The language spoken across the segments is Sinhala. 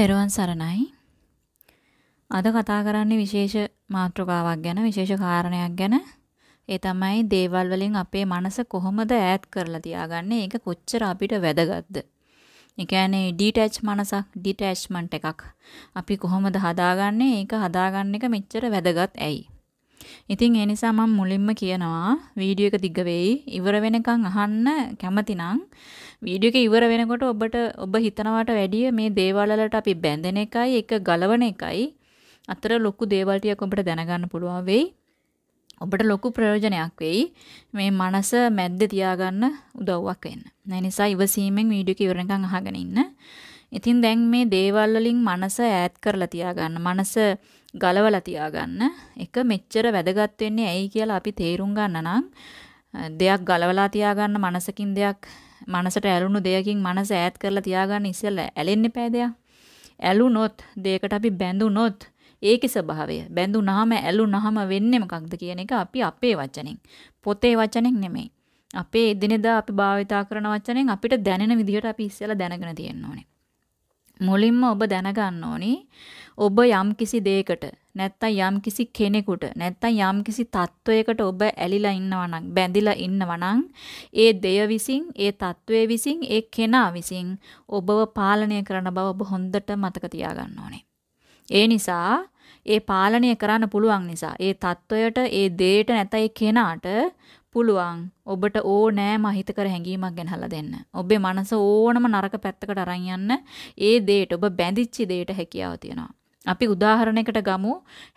තෙරුවන් සරණයි. අද කතා කරන්නේ විශේෂ මාතෘකාවක් ගැන, විශේෂ කාරණයක් ගැන. ඒ තමයි දේවල් වලින් අපේ මනස කොහොමද ඈත් කරලා තියාගන්නේ? ඒක කොච්චර අපිට වැදගත්ද? ඒ කියන්නේ ඩිටැච් මනසක්, ඩිටැච්මන්ට් එකක් අපි කොහොමද හදාගන්නේ? ඒක හදාගන්න එක මෙච්චර වැදගත් ඇයි? ඉතින් ඒ නිසා මම මුලින්ම කියනවා වීඩියෝ එක දිග වෙයි. ඉවර වෙනකන් අහන්න කැමතිනම් වීඩියෝ එක ඉවර වෙනකොට ඔබට ඔබ හිතනවට වැඩිය මේ දේවල් වලට අපි බැඳෙන එකයි එක ගලවන එකයි අතර ලොකු දේවල් ටිකක් ඔබට දැනගන්න පුළුවන් වෙයි. ඔබට ලොකු ප්‍රයෝජනයක් වෙයි. මේ මනස මැද්ද තියාගන්න උදව්වක් වෙන්න. ඒ නිසා ඉවසීමෙන් වීඩියෝ එක ඉවර වෙනකන් අහගෙන ඉන්න. ඉතින් දැන් මේ දේවල් වලින් මනස ඈත් කරලා තියාගන්න. මනස ගලවලා තියාගන්න. එක මෙච්චර වැදගත් වෙන්නේ ඇයි කියලා අපි තේරුම් ගන්න නම් දෙයක් ගලවලා තියාගන්න මනසකින් දෙයක් මනසට ඇලුණු දෙයකින් මනස ඈත් කරලා තියාගන්න ඉස්සෙල්ලා ඇලෙන්න එපා දෙයක්. ඇලුනොත් දෙයකට අපි බැඳුනොත් ඒකේ ස්වභාවය බැඳුනහම ඇලුනහම වෙන්නේ මොකක්ද කියන එක අපි අපේ වචනෙන් පොතේ වචනෙන් නෙමෙයි. අපේ එදිනෙදා අපි භාවිතා කරන වචනෙන් අපිට දැනෙන විදිහට අපි ඉස්සෙල්ලා දැනගෙන තියෙන්න ඕනේ. මුලින්ම ඔබ දැනගන්න ඕනි ඔබ යම්කිසි දෙයකට නැත්තම් යම්කිසි කෙනෙකුට නැත්තම් යම්කිසි තත්වයකට ඔබ ඇලිලා ඉන්නවා නම් බැඳිලා ඉන්නවා නම් ඒ දෙය විසින් ඒ තත්වයේ විසින් ඒ කෙනා විසින් ඔබව පාලනය කරන බව ඔබ හොඳට මතක තියාගන්න ඕනේ. ඒ නිසා ඒ පාලනය කරන්න පුළුවන් නිසා ඒ තත්වයට ඒ දෙයට නැත්නම් ඒ කෙනාට පුළුවන් ඔබට ඕනෑම අහිතකර හැඟීමක් ගෙනහලා දෙන්න. ඔබේ මනස ඕනම නරක පැත්තකට අරන් යන්න ඒ දෙයට ඔබ බැඳිච්ච දෙයට හැකියාව තියෙනවා. අපි උදාහරණයකට ගමු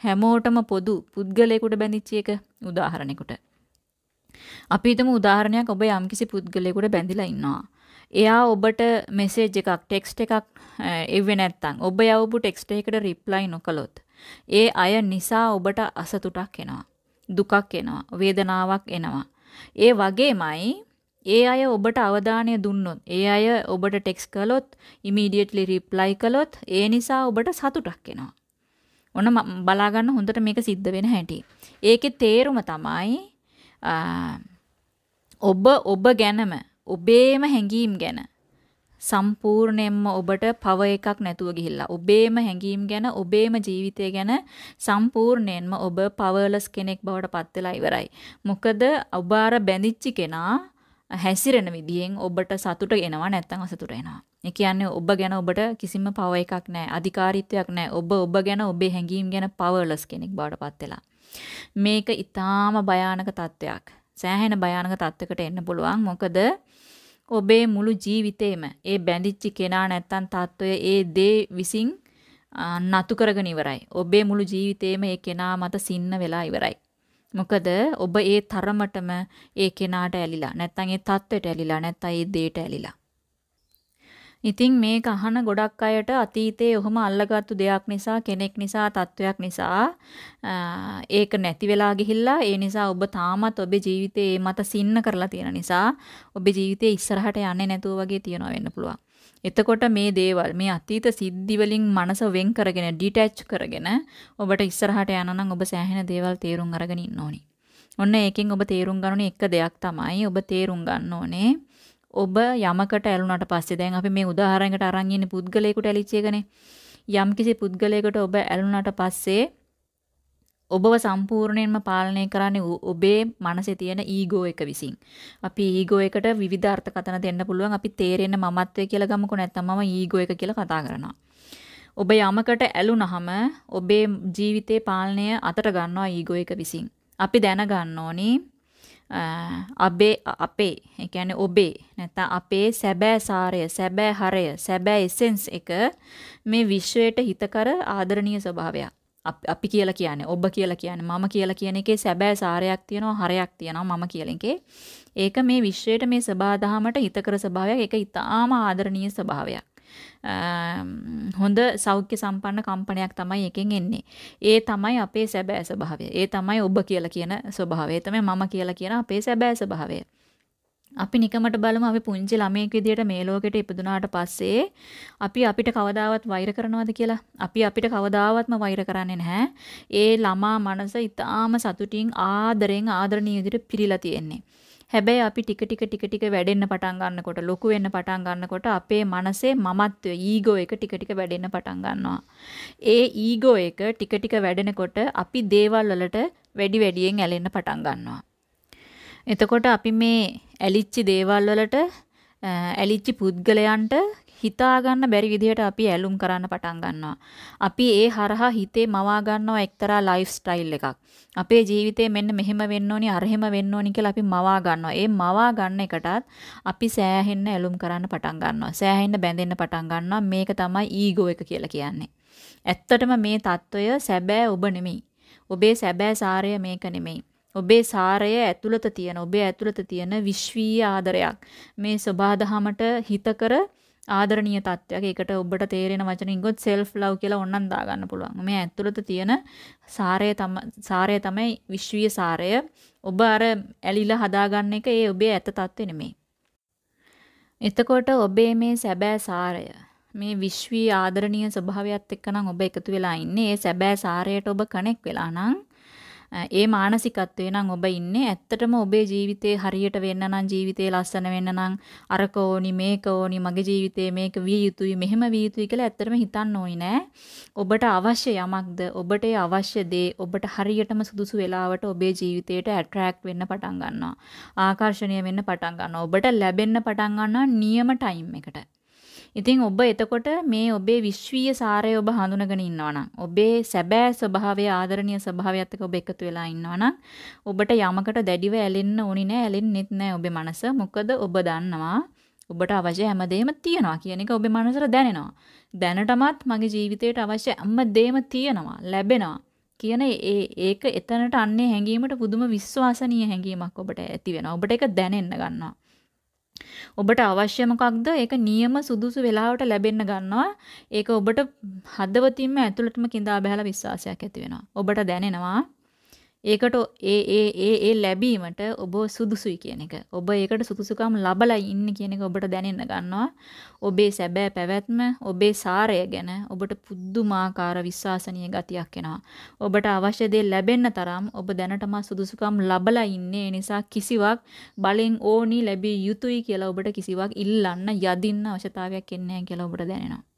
හැමෝටම පොදු පුද්ගලයෙකුට බැඳිච්ච එක උදාහරණයකට. අපි හිතමු උදාහරණයක් ඔබ යම්කිසි පුද්ගලයෙකුට බැඳිලා ඉන්නවා. එයා ඔබට මෙසේජ් එකක් ටෙක්ස්ට් එකක් එව්වේ නැත්නම් ඔබ යවපු ටෙක්ස්ට් එකකට රිප්ලයි නොකළොත් ඒ අය නිසා ඔබට අසතුටක් එනවා. දුකක් එනවා. වේදනාවක් එනවා. ඒ වගේමයි ඒ අය ඔබට අවධානය දුන්නොත්, ඒ අය ඔබට ටෙක්ස්ට් කළොත්, ඉමීඩියට්ලි රිප්ලයි කළොත්, ඒ නිසා ඔබට සතුටක් එනවා. ඔන්න බලා ගන්න හොඳට මේක සිද්ධ වෙන හැටි. ඒකේ තේරුම තමයි ඔබ ඔබ ගැනම ඔබේම හැඟීම් ගැන සම්පූර්ණයෙන්ම ඔබට පව එකක් නැතුව ගිහිල්ලා ඔබේම හැඟීම් ගැන ඔබේම ජීවිතය ගැන සම්පූර්ණයෙන්ම ඔබ පවර්ලස් කෙනෙක් බවට පත් වෙලා ඉවරයි. මොකද ඔබ අර බැඳිච්ච කෙනා හැසිරෙන විදියෙන් ඔබට සතුට එනවා නැත්නම් අසතුට එනවා. ඒ කියන්නේ ඔබ ගැන ඔබට කිසිම පව එකක් නැහැ, අධිකාරීත්වයක් නැහැ. ඔබ ඔබ ගැන ඔබේ හැඟීම් ගැන පවර්ලස් කෙනෙක් බවට පත් වෙලා. මේක ඊටාම භයානක තත්වයක්. සෑහෙන භයානක තත්වයකට එන්න පුළුවන්. මොකද ඔබේ මුළු ජීවිතේම ඒ බැඳිච්ච කෙනා නැත්තම් තත්වය ඒ දේ විසින් නතු කරගෙන ඉවරයි. ඔබේ මුළු ජීවිතේම ඒ කෙනා මත සින්න වෙලා ඉවරයි. මොකද ඔබ ඒ තරමටම ඒ කෙනාට ඇලිලා නැත්තම් ඒ තත්වෙට ඇලිලා නැත්තම් ඒ දෙයට ඇලිලා. ඉතින් මේක අහන ගොඩක් අයට අතීතයේ ඔහොම අල්ලගත්තු දෙයක් නිසා කෙනෙක් නිසා තත්වයක් නිසා ඒක නැති වෙලා ගිහිල්ලා ඒ නිසා ඔබ තාමත් ඔබේ ජීවිතේ ඒ මත සින්න කරලා තියෙන නිසා ඔබේ ජීවිතේ ඉස්සරහට යන්නේ නැතුව වගේ තියනවා වෙන්න පුළුවන්. එතකොට මේ දේවල් මේ අතීත සිද්ධි වලින් මනස වෙන් කරගෙන ඩිටැච් කරගෙන ඔබට ඉස්සරහට යන නම් ඔබ සෑහෙන දේවල් තේරුම් අරගෙන ඉන්න ඕනි. ඔන්න ඒකෙන් ඔබ තේරුම් ගන්න එක දෙයක් තමයි ඔබ තේරුම් ගන්න ඕනේ ඔබ යමකට ඇලුනට පස්සේ දැන් අපි මේ උදාහරණයකට අරන් ඉන්නේ පුද්ගලයෙකුට ඇලිච්ච එකනේ. යම්කිසි පුද්ගලයෙකුට ඔබ ඇලුනට පස්සේ ඔබව සම්පූර්ණයෙන්ම පාලනය කරන්නේ ඔබේ මනසේ තියෙන ඊගෝ එක විසින්. අපි ඊගෝ එකට විවිධ අර්ථකථන දෙන්න පුළුවන්. අපි තේරෙන්න මමත්වය කියලා ගමුකෝ නැත්නම් මම ඊගෝ එක කියලා කතා කරනවා. ඔබ යමකට ඇලුනහම ඔබේ ජීවිතේ පාලනය අතට ගන්නවා ඊගෝ එක විසින්. අපි දැනගන්න ඕනේ අබේ අපේ. ඒ කියන්නේ ඔබේ. නැත්නම් අපේ සැබෑ සාරය සැබෑ හරය සැබෑ එසෙන්ස් එක මේ විශ්වයට හිතකර ආදරණීය ස්වභාවයක්. අපි කියලා කියන්නේ ඔබ කියලා කියන්නේ මම කියලා කියන එකේ සැබෑ සාරයක් තියෙනවා හරයක් තියෙනවා මම කියන එකේ. ඒක මේ විශ්වයට මේ සබාදහමට හිතකර ස්වභාවයක්. ඒක ඊටාම ආදරණීය ස්වභාවයක්. හොඳ සෞඛ්‍ය සම්පන්න කම්පනයක් තමයි එකෙන් එන්නේ. ඒ තමයි අපේ සැබෑ ස්වභාවය. ඒ තමයි ඔබ කියලා කියන ස්වභාවය. තමයි මම කියලා කියන අපේ සැබෑ ස්වභාවය. අපි නිකමට බලමු අපි පුංචි ළමයෙක් විදියට මේ ලෝකෙට ඉපදුනාට පස්සේ අපි අපිට කවදාවත් වෛර කරනවද කියලා? අපි අපිට කවදාවත්ම වෛර කරන්නේ නැහැ. ඒ ළමා මනස ඊටාම සතුටින් ආදරෙන් ආදරණීය විදියට පිරීලා තියෙන්නේ. හැබැයි අපි ටික ටික ටික ටික වැඩෙන්න පටන් ගන්නකොට ලොකු වෙන්න පටන් ගන්නකොට අපේ මනසේ මමත්වය ඊගෝ එක ටික ටික වැඩෙන්න පටන් ගන්නවා. ඒ ඊගෝ එක ටික ටික වැඩෙනකොට අපි දේවල් වලට වැඩි වැඩියෙන් ඇලෙන්න පටන් ගන්නවා. එතකොට අපි මේ ඇලිච්ච දේවල් වලට ඇලිච්ච පුද්ගලයන්ට හිතා ගන්න බැරි විදිහට අපි ඇලුම් කරන්න පටන් ගන්නවා. අපි ඒ හරහා හිතේ මවා ගන්නවා එක්තරා ලයිෆ් ස්ටයිල් එකක්. අපේ ජීවිතේ මෙන්න මෙහෙම වෙන්න ඕනි, අරහෙම වෙන්න ඕනි කියලා අපි මවා ගන්නවා. ඒ මවා ගන්න එකටත් අපි සෑහෙන්න ඇලුම් කරන්න පටන් ගන්නවා. සෑහෙන්න බැඳෙන්න පටන් ගන්නවා. මේක තමයි ඊගෝ එක කියලා කියන්නේ. ඇත්තටම මේ తত্ত্বය සැබෑ ඔබ නෙමෙයි. ඔබේ සැබෑ සාරය මේක නෙමෙයි. ඔබේ සාරය ඇතුළත තියෙන ඔබේ ඇතුළත තියෙන විශ්වීය ආදරයක් මේ සබහා දහමට හිත කර ආදරණීය තත්වයක්. ඒකට ඔබට තේරෙන වචනින් ගොත් self love කියලා ඕනනම් දාගන්න පුළුවන්. මේ ඇතුළත තියෙන සාරය තම සාරය තමයි විශ්වීය සාරය. ඔබ අර ඇලිලා හදාගන්න එක ඒ ඔබේ ඇත්ත තත්ත්වෙ නෙමෙයි. එතකොට ඔබේ මේ සැබෑ සාරය මේ විශ්වීය ආදරණීය ස්වභාවයත් එක්ක නම් ඔබ එකතු වෙලා ඉන්නේ. ඒ සැබෑ සාරයට ඔබ කනෙක් වෙලා නම් ඒ මානසිකත්වේ නම් ඔබ ඉන්නේ ඇත්තටම ඔබේ ජීවිතේ හරියට වෙන්න නම් ජීවිතේ ලස්සන වෙන්න නම් අරක ඕනි මේක ඕනි මගේ ජීවිතේ මේක විය යුතුයි මෙහෙම විය යුතුයි කියලා ඇත්තටම හිතන්න ඕනි නෑ. ඔබට අවශ්‍ය යමක්ද? ඔබට අවශ්‍ය දේ ඔබට හරියටම සුදුසු වෙලාවට ඔබේ ජීවිතයට ඇට්‍රැක්ට් වෙන්න පටන් ගන්නවා. ආකර්ෂණීය වෙන්න පටන් ගන්නවා. ඔබට ලැබෙන්න පටන් ගන්නවා නියම ටයිම් එකට. ඉතින් ඔබ එතකොට මේ ඔබේ විශ්වීය සාරය ඔබ හඳුනගෙන ඉන්නවනම් ඔබේ සැබෑ ස්වභාවය ආදරණීය ස්වභාවයත් එක්ක ඔබ එකතු වෙලා ඉන්නවනම් ඔබට යමකට දැඩිව ඇලෙන්න ඕනි නෑ ඇලෙන්නෙත් නෑ ඔබේ මනස. මොකද ඔබ දන්නවා ඔබට අවශ්‍ය හැමදේම තියෙනවා කියන එක ඔබේ මනසට දැනෙනවා. දැනටමත් මගේ ජීවිතයට අවශ්‍ය හැමදේම තියෙනවා ලැබෙනවා කියන ඒ ඒක එතනට අන්නේ හැඟීමට පුදුම විශ්වාසනීය හැඟීමක් ඔබට ඇති වෙනවා. ඔබට ඒක දැනෙන්න ගන්නවා. ඔබට අවශ්‍ය මොකක්ද? ඒක නියම සුදුසු වෙලාවට ලැබෙන්න ගන්නවා. ඒක ඔබට හදවතින්ම ඇතුළටම කිඳා බහැලා විශ්වාසයක් ඇති වෙනවා. ඔබට දැනෙනවා ඒකට ඒ ඒ ඒ ඒ ලැබීමට ඔබ සුදුසුයි කියන එක. ඔබ ඒකට සුදුසුකම් ලබලා ඉන්නේ කියන එක ඔබට දැනෙන්න ගන්නවා. ඔබේ සැබෑ පැවැත්ම, ඔබේ සාරය ගැන ඔබට පුදුමාකාර විශ්වාසනීය ගතියක් එනවා. ඔබට අවශ්‍ය දේ ලැබෙන්න තරම් ඔබ දැනටම සුදුසුකම් ලබලා ඉන්නේ. නිසා කිසිවක් බලෙන් ඕනි ලැබිය යුතුයි කියලා ඔබට කිසිවක් ඉල්ලන්න යදින්න අවශ්‍යතාවයක් එන්නේ නැහැ කියලා ඔබට දැනෙනවා.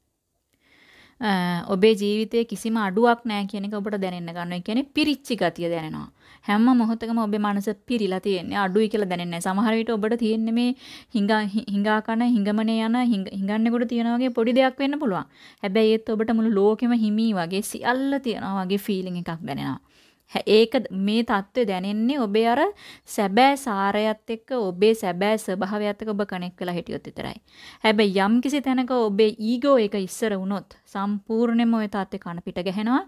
ඔබේ ජීවිතයේ කිසිම අඩුවක් නැහැ කියන එක ඔබට දැනෙන්න ගන්නවා. ඒ කියන්නේ පිරිච්ච ගතිය දැනෙනවා. හැම මොහොතකම ඔබේ මනස පිරීලා තියෙන්නේ. අඩුයි කියලා දැනෙන්නේ නැහැ. සමහර විට ඔබට තියෙන්නේ මේ හිඟා හිඟා කන හිඟමනේ යන හිඟන්නේකොට තියන වගේ පොඩි දෙයක් වෙන්න පුළුවන්. හැබැයි ඒත් ඔබට මුළු ලෝකෙම හිමි වගේ සියල්ල තියනවා වගේ ෆීලිං එකක් දැනෙනවා. ඒක මේ தત્ත්වය දැනෙන්නේ ඔබේ අර සැබෑ සාරයත් එක්ක ඔබේ සැබෑ ස්වභාවයත් එක්ක ඔබ කනෙක්ට් වෙලා හිටියොත් විතරයි. හැබැයි යම් කිසි තැනක ඔබේ ඊගෝ එක ඉස්සර වුණොත් සම්පූර්ණයෙන්ම ওই தත්ත්වේ කන පිට ගහනවා.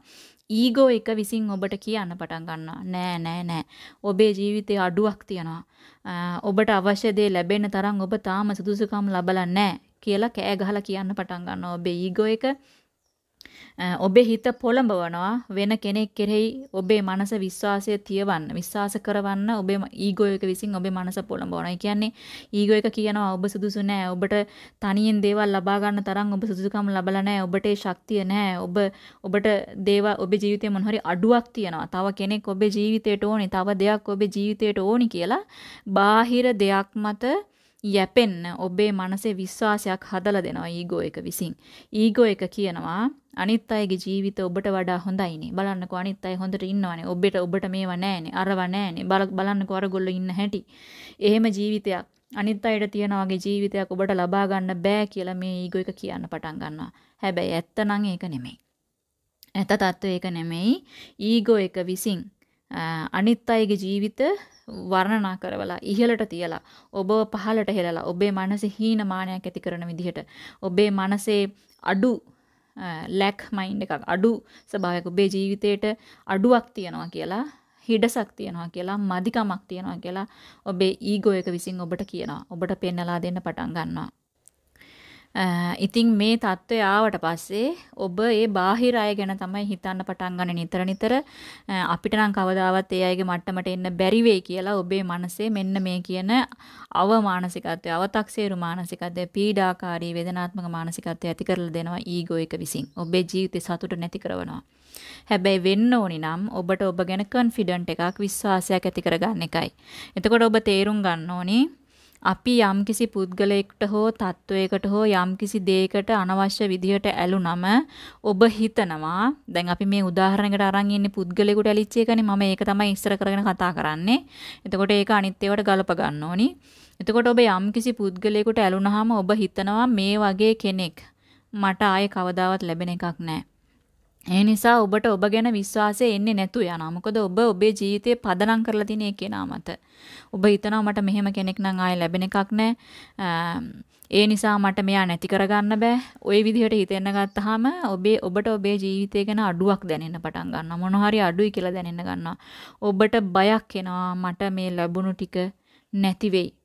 ඊගෝ එක විසින් ඔබට කියන්න පටන් ගන්නවා. නෑ නෑ නෑ. ඔබේ ජීවිතේ අඩුවක් තියනවා. ඔබට අවශ්‍ය දේ ලැබෙන තරම් ඔබ තාම සුදුසුකම් ලබලා නෑ කියලා කෑ ගහලා කියන්න පටන් ගන්නවා. ඔබේ ඊගෝ එක ඔබේ හිත පොළඹවනවා වෙන කෙනෙක් කෙරෙහි ඔබේ මනස විශ්වාසය තියවන්න විශ්වාස කරවන්න ඔබේ ඊගෝ එක විසින් ඔබේ මනස පොළඹවනවා. ඒ කියන්නේ ඊගෝ එක කියනවා ඔබ සුදුසු නෑ. ඔබට තනියෙන් දේවල් ලබා ගන්න තරම් ඔබ සුදුසුකම් ලබලා නෑ. ඔබට ශක්තිය නෑ. ඔබ ඔබට දේවල් ඔබේ ජීවිතේ මොන හරි අඩුවක් තියෙනවා. තව කෙනෙක් ඔබේ ජීවිතයට ඕනි. තව දෙයක් ඔබේ ජීවිතයට ඕනි කියලා බාහිර දෙයක් මත යැපෙන්න ඔබේ මනසේ විශ්වාසයක් හදලා දෙනවා ඊගෝ එක විසින්. ඊගෝ එක කියනවා අනිත් අයගේ ජීවිත ඔබට වඩා හොඳයිනේ. බලන්නකෝ අනිත් අය හොඳට ඉන්නවනේ. ඔබට ඔබට මේවා නෑනේ. අරව නෑනේ. බලන්නකෝ අරගොල්ලෝ ඉන්න හැටි. එහෙම ජීවිතයක් අනිත් අයට තියන වගේ ජීවිතයක් ඔබට ලබා ගන්න බෑ කියලා මේ ඊගෝ එක කියන්න පටන් ගන්නවා. හැබැයි ඇත්ත නම් ඒක නෙමෙයි. ඇත්ත తত্ত্বය ඒක නෙමෙයි. ඊගෝ එක විසින් අනිත් අයගේ ජීවිත වර්ණනා කරවලා ඉහළට තියලා ඔබව පහළට හෙලලා ඔබේ මනසේ හීන මානයක් ඇති කරන විදිහට ඔබේ මනසේ අඩු ලැක් මයින්ඩ් එකක් අඩු ස්වභාවයක්. ඔබේ ජීවිතේට අඩුවක් තියනවා කියලා හිඩසක් තියනවා කියලා මදිකමක් තියනවා කියලා ඔබේ ඊගෝ එක විසින් ඔබට කියනවා. ඔබට පෙන්නලා දෙන්න පටන් ගන්නවා. ඉතින් මේ தত্ত্বය ආවට පස්සේ ඔබ ඒ බාහිර අය ගැන තමයි හිතන්න පටන් ගන්න නිතර නිතර අපිට නම් කවදාවත් ඒ අයගේ මට්ටමට එන්න බැරි වෙයි කියලා ඔබේ මනසේ මෙන්න මේ කියන අව මානසිකත්වය, අව탁සේරු මානසිකත්වය, පීඩාකාරී වේදනාත්මක මානසිකත්වය ඇති කරලා දෙනවා ඊගෝ එක විසින්. ඔබේ ජීවිතේ සතුට නැති කරනවා. හැබැයි වෙන්න ඕනි නම් ඔබට ඔබ ගැන කන්ෆිඩන්ට් එකක් විශ්වාසයක් ඇති කරගන්න එකයි. එතකොට ඔබ තේරුම් ගන්න ඕනේ අපි යම්කිසි පුද්ගලයෙකුට හෝ තත්වයකට හෝ යම්කිසි දෙයකට අනවශ්‍ය විදිහට ඇලුනම ඔබ හිතනවා දැන් අපි මේ උදාහරණයකට අරන් ඉන්නේ පුද්ගලයෙකුට ඇලිච්ච එකනේ මම ඒක තමයි ඉස්සර කරගෙන කතා කරන්නේ. එතකොට ඒක අනිත් ඒවාට ගලප ගන්න ඕනි. එතකොට ඔබ යම්කිසි පුද්ගලයෙකුට ඇලුනහම ඔබ හිතනවා මේ වගේ කෙනෙක් මට ආයේ කවදාවත් ලැබෙන එකක් නැහැ. ඒ නිසා ඔබට ඔබ ගැන විශ්වාසය එන්නේ නැතු යනවා. මොකද ඔබ ඔබේ ජීවිතේ පදනම් කරලා තියෙන ඒ කෙනා මත. ඔබ හිතනවා මට මෙහෙම කෙනෙක් නම් ආයෙ ලැබෙන එකක් නැහැ. ඒ නිසා මට මෙයා නැති කරගන්න බෑ. ওই විදිහට හිතෙන්න ගත්තාම ඔබේ ඔබට ඔබේ ජීවිතය ගැන අඩුවක් දැනෙන්න පටන් ගන්නවා. මොන හරි අඩුයි කියලා දැනෙන්න ගන්නවා. ඔබට බයක් එනවා මට මේ ලැබුණු ටික නැති වෙයි.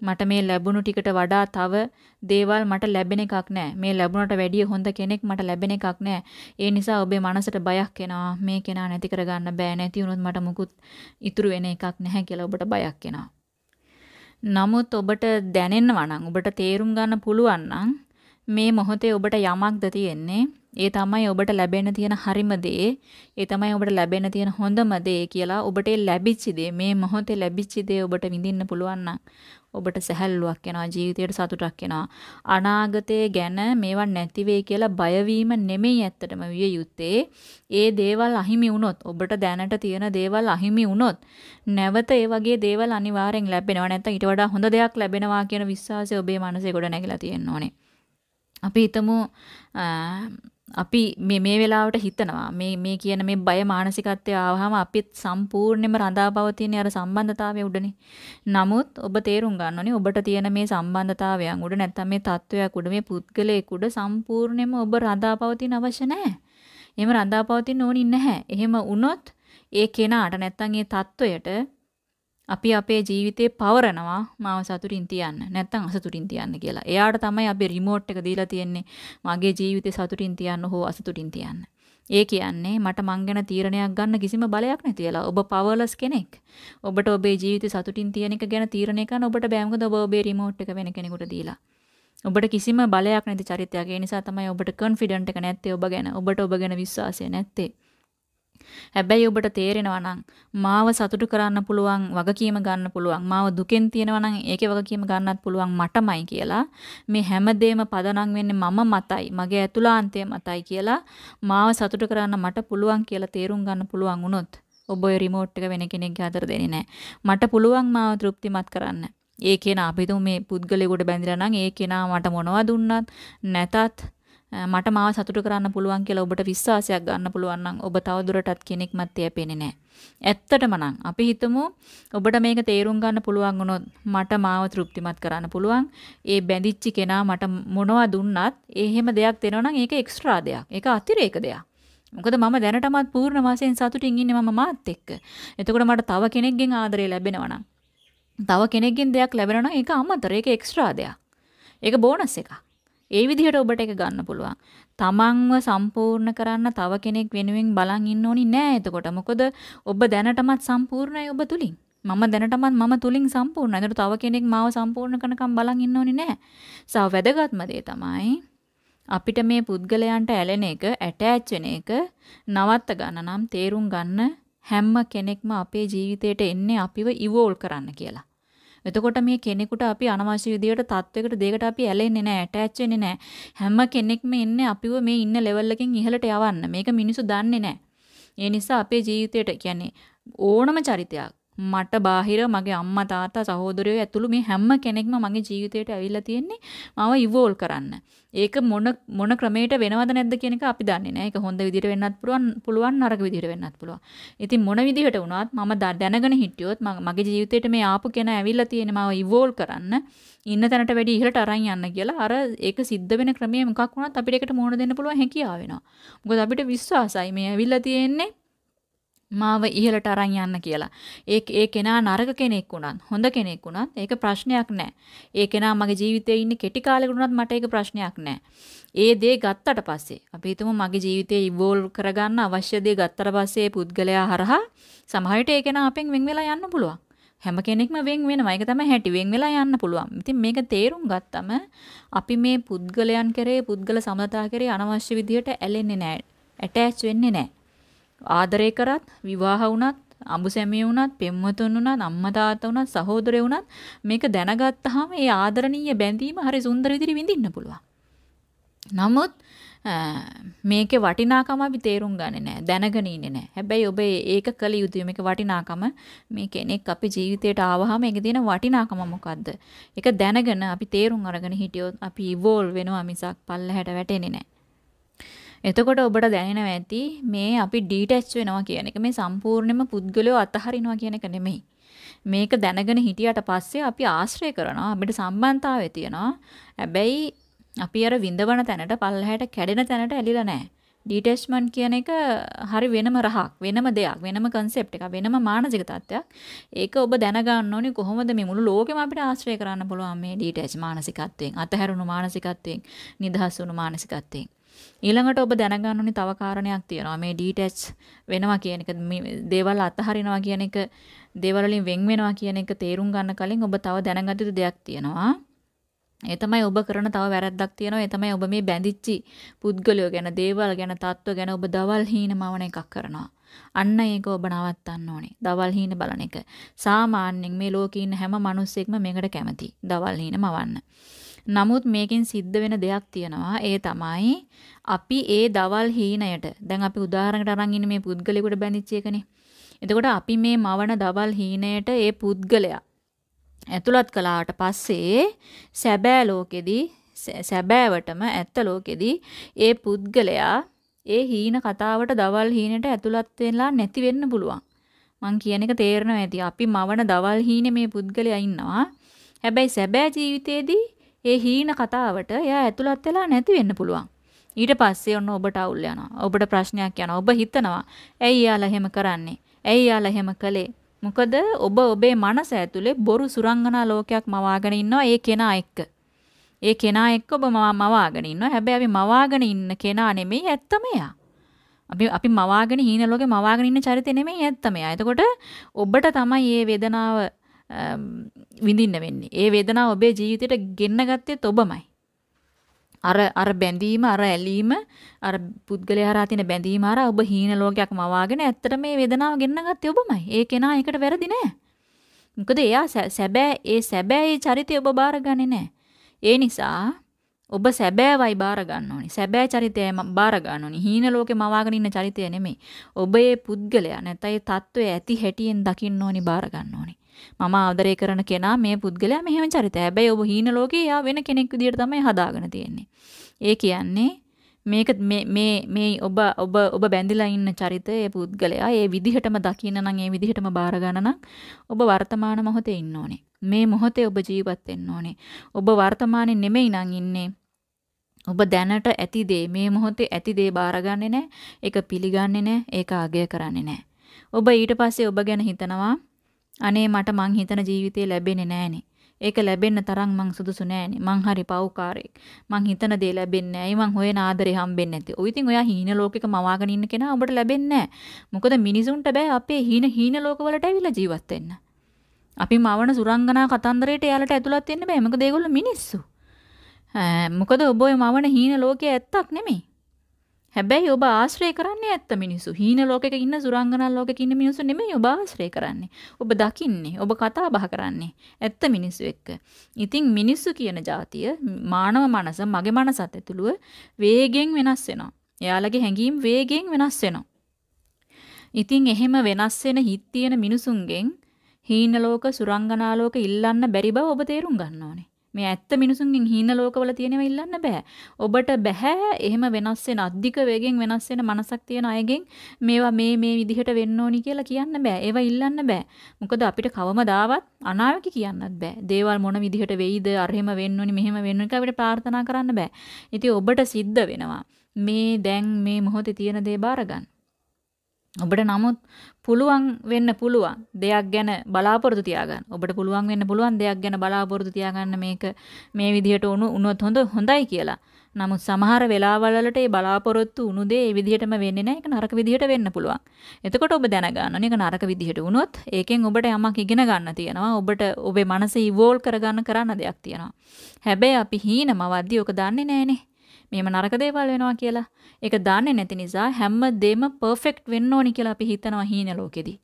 මට මේ ලැබුණු ටිකට වඩා තව දේවල් මට ලැබෙන එකක් නැහැ. මේ ලැබුණට වැඩිය හොඳ කෙනෙක් මට ලැබෙන එකක් නැහැ. ඒ නිසා ඔබේ මනසට බයක් එනවා. මේ කෙනා නැති කරගන්න බෑ. නැති වුණොත් මට මුකුත් ඉතුරු වෙන එකක් නැහැ කියලා ඔබට බයක් එනවා. නමුත් ඔබට දැනෙනවා නම් ඔබට තේරුම් ගන්න පුළුවන් නම් මේ මොහොතේ ඔබට යමක්ද තියෙන්නේ ඒ තමයි ඔබට ලැබෙන්න තියෙන හරිම දේ. ඒ තමයි ඔබට ලැබෙන්න තියෙන හොඳම දේ කියලා ඔබට ලැබිච්ච දේ මේ මොහොතේ ලැබිච්ච දේ ඔබට විඳින්න පුළුවන් නම් ඔබට සැහැල්ලුවක් එනවා ජීවිතයට සතුටක් එනවා. අනාගතයේ ගැන මේවා නැති වෙයි කියලා බයවීම නෙමෙයි ඇත්තටම විය යුත්තේ. ඒ දේවල් අහිමි වුණොත් ඔබට දැනට තියෙන දේවල් අහිමි වුණොත් නැවත ඒ වගේ දේවල් අනිවාර්යෙන් ලැබෙනවා. නැත්නම් ඊට වඩා හොඳ දෙයක් ලැබෙනවා කියන විශ්වාසය ඔබේ මනසේ ගොඩ නැගිලා තියෙන්න ඕනේ. අපි හිතමු අපි මේ මේ වෙලාවට හිතනවා මේ මේ කියන මේ බය මානසිකත්වය ආවහම අපිත් සම්පූර්ණයෙන්ම රඳාපවතින අර සම්බන්ධතාවය උඩනේ. නමුත් ඔබ තේරුම් ගන්න ඕනේ ඔබට තියෙන මේ සම්බන්ධතාවයන් උඩ නැත්තම් මේ තත්වයක් උඩ මේ පුද්ගලයෙක් උඩ සම්පූර්ණයෙන්ම ඔබ රඳාපවතින අවශ්‍ය නැහැ. එහෙම රඳාපවතින්න ඕනි නැහැ. එහෙම වුණොත් ඒ කෙනාට නැත්තම් ඒ තත්වයට අපි අපේ ජීවිතේ පවරනවා මාව සතුටින් තියන්න නැත්නම් අසතුටින් තියන්න කියලා. එයාට තමයි අපි රිමෝට් එක දීලා තියෙන්නේ මගේ ජීවිතේ සතුටින් තියන්න හෝ අසතුටින් තියන්න. ඒ කියන්නේ මට මං ගැන තීරණයක් ගන්න කිසිම බලයක් නැතිලා. ඔබ පවර්ලස් කෙනෙක්. ඔබට ඔබේ ජීවිතේ සතුටින් තියන එක ගැන තීරණය කරන්න ඔබට බෑ මොකද ඔබ ඔබේ රිමෝට් එක වෙන කෙනෙකුට දීලා. ඔබට කිසිම බලයක් නැති චරිතයක්. ඒ නිසා තමයි ඔබට කොන්ෆිඩන්ට් එක නැත්තේ ඔබ ගැන. ඔබට ඔබ ගැන විශ්වාසය නැත්තේ. හැබැයි ඔබට තේරෙනවා නම් මාව සතුටු කරන්න පුළුවන් වගකීම ගන්න පුළුවන්. මාව දුකෙන් තියනවා නම් ඒකේ වගකීම ගන්නත් පුළුවන් මටමයි කියලා. මේ හැමදේම පදනම් වෙන්නේ මම මතයි මගේ ඇතුළාන්තය මතයි කියලා මාව සතුටු කරන්න මට පුළුවන් කියලා තේරුම් ගන්න පුළුවන් වුණොත් ඔබ ඔය රිමෝට් එක වෙන කෙනෙක්ගේ අතට දෙන්නේ නැහැ. මට පුළුවන් මාව තෘප්තිමත් කරන්න. ඒ කෙනා අපි තුමු මේ පුද්ගලයෙකුට බැඳිලා නම් ඒ කෙනා මට මොනවද දුන්නත් නැතත් මට මාව සතුටු කරන්න පුළුවන් කියලා ඔබට විශ්වාසයක් ගන්න පුළුවන් නම් ඔබ තවදුරටත් කෙනෙක් මත යැපෙන්නේ නැහැ. ඇත්තටම නම් අපි හිතමු ඔබට මේක තේරුම් ගන්න පුළුවන් වුණොත් මට මාව තෘප්තිමත් කරන්න පුළුවන්. ඒ බැඳිච්ච කෙනා මට මොනවා දුන්නත් ඒ හැම දෙයක් දෙනවා නම් ඒක එක්ස්ට්‍රා දෙයක්. ඒක අතිරේක දෙයක්. මොකද මම දැනටමත් පූර්ණ වශයෙන් සතුටින් ඉන්නේ මම මාත් එක්ක. එතකොට මට තව කෙනෙක්ගෙන් ආදරය ලැබෙනවා නම් තව කෙනෙක්ගෙන් දෙයක් ලැබෙනවා නම් ඒක අමතර ඒක එක්ස්ට්‍රා දෙයක්. ඒක බෝනස් එකක්. ඒ විදිහට ඔබට ඒක ගන්න පුළුවන්. තමන්ව සම්පූර්ණ කරන්න තව කෙනෙක් වෙනුවෙන් බලන් ඉන්න ඕනි නෑ එතකොට. මොකද ඔබ දැනටමත් සම්පූර්ණයි ඔබ තුලින්. මම දැනටමත් මම තුලින් සම්පූර්ණයි. ඒතර තව කෙනෙක් මාව සම්පූර්ණ කරනකම් බලන් ඉන්න ඕනි නෑ. සව වැදගත්ම දේ තමයි අපිට මේ පුද්ගලයන්ට ඇලෙන එක, ඇටෑච් වෙන එක නවත්ත ගන්න නම් තේරුම් ගන්න හැම කෙනෙක්ම අපේ ජීවිතයට එන්නේ අපිව ඉවෝල් කරන්න කියලා. එතකොට මේ කෙනෙකුට අපි අනවශ්‍ය විදියට තත්වයකට දෙයකට අපි ඇලෙන්නේ නැහැ, ඇටච් වෙන්නේ නැහැ. හැම කෙනෙක්ම ඉන්නේ අපිව මේ ඉන්න ලෙවල් එකකින් ඉහළට යවන්න. මේක මිනිස්සු දන්නේ නැහැ. ඒ නිසා අපේ ජීවිතයට කියන්නේ ඕනම චරිතයක් මට බාහිර මගේ අම්මා තාත්තා සහෝදරයෝ ඇතුළු මේ හැම කෙනෙක්ම මගේ ජීවිතයට ඇවිල්ලා තියෙන්නේ මාව ඉවෝල් කරන්න. ඒක මොන මොන ක්‍රමයකට වෙනවද නැද්ද කියන එක අපි දන්නේ නැහැ. ඒක හොඳ විදිහට වෙන්නත් පුළුවන් පුළුවන් නරක විදිහට වෙන්නත් පුළුවන්. ඉතින් මොන විදිහට වුණත් මම දැනගෙන හිටියොත් මගේ ජීවිතේට මේ ආපු කෙනා ඇවිල්ලා තියෙන්නේ මාව ඉවෝල් කරන්න. ඉන්න තැනට වැඩි ඉහළට අරන් යන්න කියලා අර ඒක සිද්ධ වෙන ක්‍රමය මොකක් වුණත් අපිට ඒකට මුහුණ දෙන්න පුළුවන් හැකියාව වෙනවා. මොකද අපිට විශ්වාසයි මේ ඇවිල්ලා තියෙන්නේ මාව ඉහළට අරන් යන්න කියලා. ඒ ඒ කෙනා නරක කෙනෙක් වුණත් හොඳ කෙනෙක් වුණත් ඒක ප්‍රශ්නයක් නෑ. ඒ කෙනා මගේ ජීවිතේ ඉන්නේ කෙටි කාලෙකට වුණත් මට ඒක ප්‍රශ්නයක් නෑ. ඒ දේ ගත්තට පස්සේ අපි හිතමු මගේ ජීවිතේ ඉවෝල්ව් කරගන්න අවශ්‍ය දේ ගත්තට පස්සේ ඒ පුද්ගලයා හරහා සමහර විට ඒ කෙනා අපෙන් වෙන් වෙලා යන්න පුළුවන්. හැම කෙනෙක්ම වෙන් වෙනවා. ඒක තමයි හැටි. වෙන් වෙලා යන්න පුළුවන්. ඉතින් මේක තේරුම් ගත්තම අපි මේ පුද්ගලයන් කරේ පුද්ගල සමතා කරේ අනවශ්‍ය විදියට ඇලෙන්නේ නැහැ. ඇටච් වෙන්නේ නැහැ. ආදරය කරත් විවාහ වුණත් අඹු සැමිය වුණත් පෙම්වතුන් වුණත් අම්මා තාත්තා වුණත් සහෝදරයෝ වුණත් මේක දැනගත්තාම ඒ ආදරණීය බැඳීම හරි සුන්දර විදිහට විඳින්න පුළුවන්. නමුත් මේකේ වටිනාකම අපි තේරුම් ගන්නේ නැහැ. දැනගෙන ඉන්නේ නැහැ. හැබැයි ඔබ ඒක කළ යුතුයි. මේක වටිනාකම මේ කෙනෙක් අපි ජීවිතයට ආවහම ඒකේ තියෙන වටිනාකම මොකද්ද? ඒක දැනගෙන අපි තේරුම් අරගෙන හිටියොත් අපි ඉවෝල්ව් වෙනවා මිසක් පල්ලහැට වැටෙන්නේ නැහැ. එතකොට ඔබට දැනෙනවා ඇති මේ අපි ඩීටැච් වෙනවා කියන එක මේ සම්පූර්ණයෙන්ම පුද්ගලයෝ අතහරිනවා කියන එක නෙමෙයි. මේක දැනගෙන හිටියට පස්සේ අපි ආශ්‍රය කරනවා අපිට සම්බන්ධතාවය තියෙනවා. හැබැයි අපි අර විඳවන තැනට පල්ලහැට කැඩෙන තැනට ඇලිලා නැහැ. ඩීටැච්මන්ට් කියන එක හරි වෙනම රහක් වෙනම දෙයක් වෙනම concept එකක් වෙනම මානසික තත්ත්වයක් ඒක ඔබ දැනගන්න ඕනේ කොහොමද මේ මුළු ලෝකෙම අපිට ආශ්‍රය කරන්න පුළුවන් මේ ඩීටැච් මානසිකත්වයෙන් අතහැරුණු මානසිකත්වයෙන් නිදහස් වුණු මානසිකත්වයෙන් ඊළඟට ඔබ දැනගන්න ඕනේ තව කාරණයක් තියෙනවා මේ ඩීටැච් වෙනවා කියන එක දේවල් අතහරිනවා කියන එක දේවල් වලින් වෙන් වෙනවා කියන එක තේරුම් ගන්න කලින් ඔබ තව දැනගත යුතු දෙයක් තියෙනවා ඒ තමයි ඔබ කරන තව වැරද්දක් තියෙනවා. ඒ තමයි ඔබ මේ බැඳිච්චි පුද්ගලයෝ ගැන, දේවල් ගැන, තත්ත්ව ගැන ඔබ දවල් හීනමවන එකක් කරනවා. අන්න ඒක ඔබ නවත්තන්න ඕනේ. දවල් හීන බලන එක. සාමාන්‍යයෙන් මේ ලෝකේ ඉන්න හැම මිනිස්සෙක්ම මේකට කැමති. දවල් හීන මවන්න. නමුත් මේකෙන් සිද්ධ වෙන දෙයක් තියෙනවා. ඒ තමයි අපි ඒ දවල් හීනයට දැන් අපි උදාහරණයකට අරන් ඉන්නේ මේ පුද්ගලයෙකුට බැඳිච්ච එකනේ. එතකොට අපි මේ මවන දවල් හීනයට ඒ පුද්ගලයා ඇතුළත් කළාට පස්සේ සැබෑ ලෝකෙදී සැබෑවටම ඇත්ත ලෝකෙදී ඒ පුද්ගලයා ඒ හීන කතාවට දවල් හීනට ඇතුළත් වෙලා නැති වෙන්න පුළුවන්. මං කියන එක තේරෙනවා ඇති. අපි මවන දවල් හීනේ මේ පුද්ගලයා ඉන්නවා. හැබැයි සැබෑ ජීවිතේදී ඒ හීන කතාවට එයා ඇතුළත් වෙලා නැති වෙන්න පුළුවන්. ඊට පස්සේ ඔන්න ඔබට අවුල් යනවා. ඔබට ප්‍රශ්නයක් යනවා. ඔබ හිතනවා ඇයි යාලා එහෙම කරන්නේ? ඇයි යාලා එහෙම කළේ? මොකද ඔබ ඔබේ මනස ඇතුලේ බොරු සුරංගනා ලෝකයක් මවාගෙන ඉන්නවා ඒ කෙනා එක්ක. ඒ කෙනා එක්ක ඔබ මවාගෙන ඉන්නවා. හැබැයි අපි මවාගෙන ඉන්න කෙනා නෙමෙයි ඇත්තම එයා. අපි අපි මවාගෙන හීන ලෝකේ මවාගෙන ඉන්න චරිතේ නෙමෙයි ඇත්තම එයා. එතකොට ඔබට තමයි මේ වේදනාව විඳින්න වෙන්නේ. ඒ වේදනාව ඔබේ ජීවිතයට ගෙන්න ගත්තෙත් ඔබමයි. අර අර බැඳීම අර ඇලීම අර පුද්ගලයා හරහා තියෙන බැඳීම අර ඔබ හීන ලෝකයක් මවාගෙන ඇත්තට මේ වේදනාව ගෙන්න ගත්තේ ඔබමයි. ඒ කෙනා ඒකට වැරදි නෑ. මොකද එයා සැබෑ ඒ සැබෑ චරිතය ඔබ බාරගන්නේ නෑ. ඒ නිසා ඔබ සැබෑවයි බාර ගන්න ඕනේ. සැබෑ චරිතයම බාර ගන්න ඕනේ. හීන ලෝකේ මවාගෙන ඉන්න චරිතය නෙමෙයි. ඔබ ඒ පුද්ගලයා නැත්නම් ඒ తত্ত্বය ඇති හැටියෙන් දකින්න ඕනේ බාර ගන්න ඕනේ. මම ආදරය කරන කෙනා මේ පුද්ගලයා මෙහෙම චරිතය. හැබැයි ඔබ හීන ලෝකේ යා වෙන කෙනෙක් විදියට තමයි හදාගෙන තියෙන්නේ. ඒ කියන්නේ මේක මේ මේ මේ ඔබ ඔබ ඔබ බැඳිලා ඉන්න චරිතය ඒ පුද්ගලයා ඒ විදිහටම දකින්න නම් ඒ විදිහටම බාර ගන්න නම් ඔබ වර්තමාන මොහොතේ ඉන්න ඕනේ. මේ මොහොතේ ඔබ ජීවත් වෙන්න ඕනේ. ඔබ වර්තමානයේ නෙමෙයි නම් ඉන්නේ. ඔබ දැනට ඇති දේ මේ මොහොතේ ඇති දේ බාරගන්නේ නැහැ. ඒක පිළිගන්නේ නැහැ. ඒක අගය කරන්නේ නැහැ. ඔබ ඊට පස්සේ ඔබ ගැන හිතනවා අනේ මට මං හිතන ජීවිතේ ලැබෙන්නේ නෑනේ. ඒක ලැබෙන්න තරම් මං සුදුසු නෑනේ. මං හරි පව්කාරයෙක්. මං හිතන දේ ලැබෙන්නේ නෑ. මං හොයන ආදරේ හම්බෙන්නේ නැති. ඔය ඉතින් ඔයා හීන ලෝකෙක මවාගෙන ඉන්න කෙනා ඔබට ලැබෙන්නේ නෑ. මොකද මිනිසුන්ට බෑ අපේ හීන හීන ලෝකවලට ඇවිල්ලා ජීවත් වෙන්න. අපි මවන සුරංගනා කතන්දරයට එයාලට ඇතුළත් වෙන්න බෑ. මොකද ඒගොල්ලෝ මිනිස්සු. මොකද ඔබ ඔය මවන හීන ලෝකයේ ඇත්තක් නෙමෙයි. හැබැයි ඔබ ආශ්‍රය කරන්නේ ඇත්ත මිනිස්සු. හීන ලෝකෙක ඉන්න සුරංගනා ලෝකෙක ඉන්න මිනිස්සු නෙමෙයි ඔබ ආශ්‍රය කරන්නේ. ඔබ දකින්නේ, ඔබ කතා බහ කරන්නේ ඇත්ත මිනිස්සු එක්ක. ඉතින් මිනිස්සු කියන જાතිය මානව මනස මගේ මනසත් ඇතුළුව වේගෙන් වෙනස් වෙනවා. එයාලගේ හැඟීම් වේගෙන් වෙනස් වෙනවා. ඉතින් එහෙම වෙනස් වෙන හිත් තියෙන මිනිසුන්ගෙන් හීන ලෝක සුරංගනා ලෝක ඉල්ලන්න බැරි බව ඔබ තේරුම් ගන්න ඕනේ. මේ ඇත්ත මිනිසුන්ගෙන් හීන ලෝකවල තියෙනවා ඉල්ලන්න බෑ. ඔබට බෑ එහෙම වෙනස් වෙන අධික වේගෙන් වෙනස් වෙන මනසක් තියෙන අයගෙන් මේවා මේ මේ විදිහට වෙන්න ඕනි කියලා කියන්න බෑ. ඒවා ඉල්ලන්න බෑ. මොකද අපිට කවමදාවත් අනාවැකි කියන්නත් බෑ. දේවල් මොන විදිහට වෙයිද, අරහෙම වෙන්න ඕනි, මෙහෙම වෙන්න ඕනි අපිට ප්‍රාර්ථනා කරන්න බෑ. ඉතින් ඔබට සිද්ධ වෙනවා මේ දැන් මේ මොහොතේ තියෙන දේ බාර ගන්න. ඔබට නමුත් පුළුවන් වෙන්න පුළුවන් දෙයක් ගැන බලාපොරොත්තු තියාගන්න. ඔබට පුළුවන් වෙන්න පුළුවන් දෙයක් ගැන බලාපොරොත්තු තියාගන්න මේක මේ විදිහට උනොත් හොඳ හොඳයි කියලා. නමුත් සමහර වෙලාවල් වලට ඒ බලාපොරොත්තු උණු දේ ඒ විදිහටම වෙන්නේ නැහැ. ඒක නරක විදිහට වෙන්න පුළුවන්. එතකොට ඔබ දැනගන්න ඕනේ ඒක නරක විදිහට වුණොත් ඒකෙන් ඔබට යමක් ඉගෙන ගන්න තියෙනවා. ඔබට ඔබේ මනස ඉවෝල්ව් කරගන්න කරන්න දෙයක් තියෙනවා. හැබැයි අපි හීනමවද්දී ඔක දන්නේ නැහනේ. මෙහෙම නරක දේවල් වෙනවා කියලා. ඒක දන්නේ නැති නිසා හැම දෙම පර්ෆෙක්ට් වෙන්න ඕනි කියලා අපි හිතනවා හීන ලෝකෙදී.